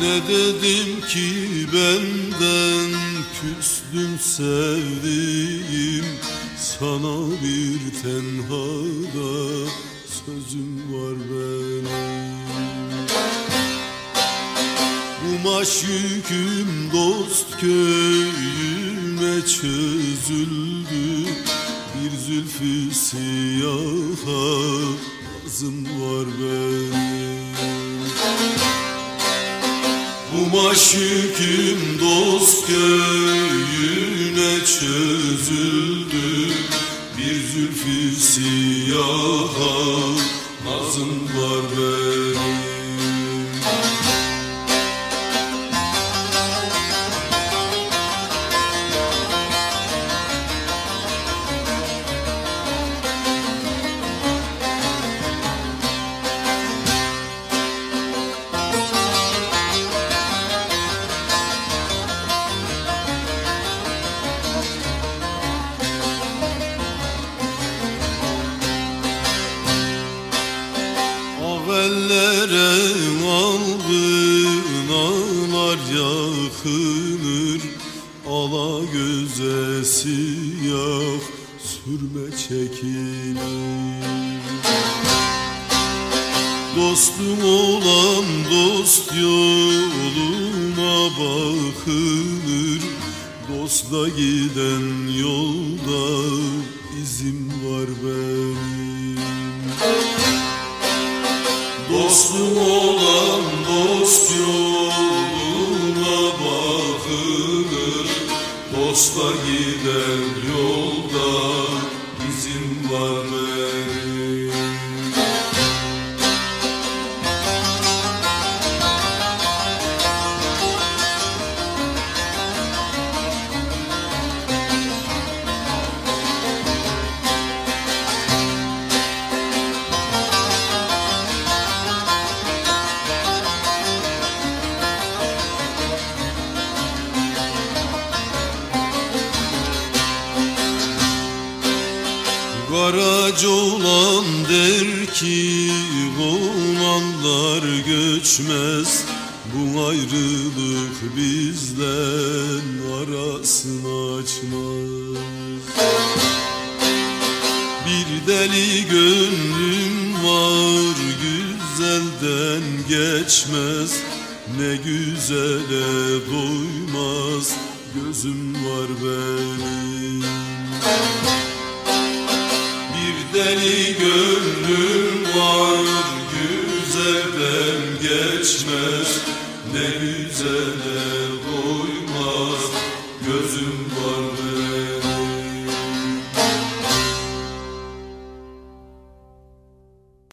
Ne dedim ki benden küstün sevdim Sana bir tenhada sözüm var ben. Bu maşukum dost köyüme çözüldü. Bir zülfü siyaha lazım var benim. Bu maşukum dost köyüne çözüldü. Bir zülfü siyaha Avellere algın ağlar yakınır. Ala göze siyah sürme çekilir. Dostum olan dost yoluna bakılır Dostla giden yolda dost yoluna bakılır Dostla giden yolda izin var benim Karaca olan der ki olanlar göçmez. Bu ayrılık bizden arasını açmaz. Bir deli gönlüm var güzelden geçmez. Ne güzele doymaz gözüm var benim deli gönlüm var güzelden geçmez. Ne güzele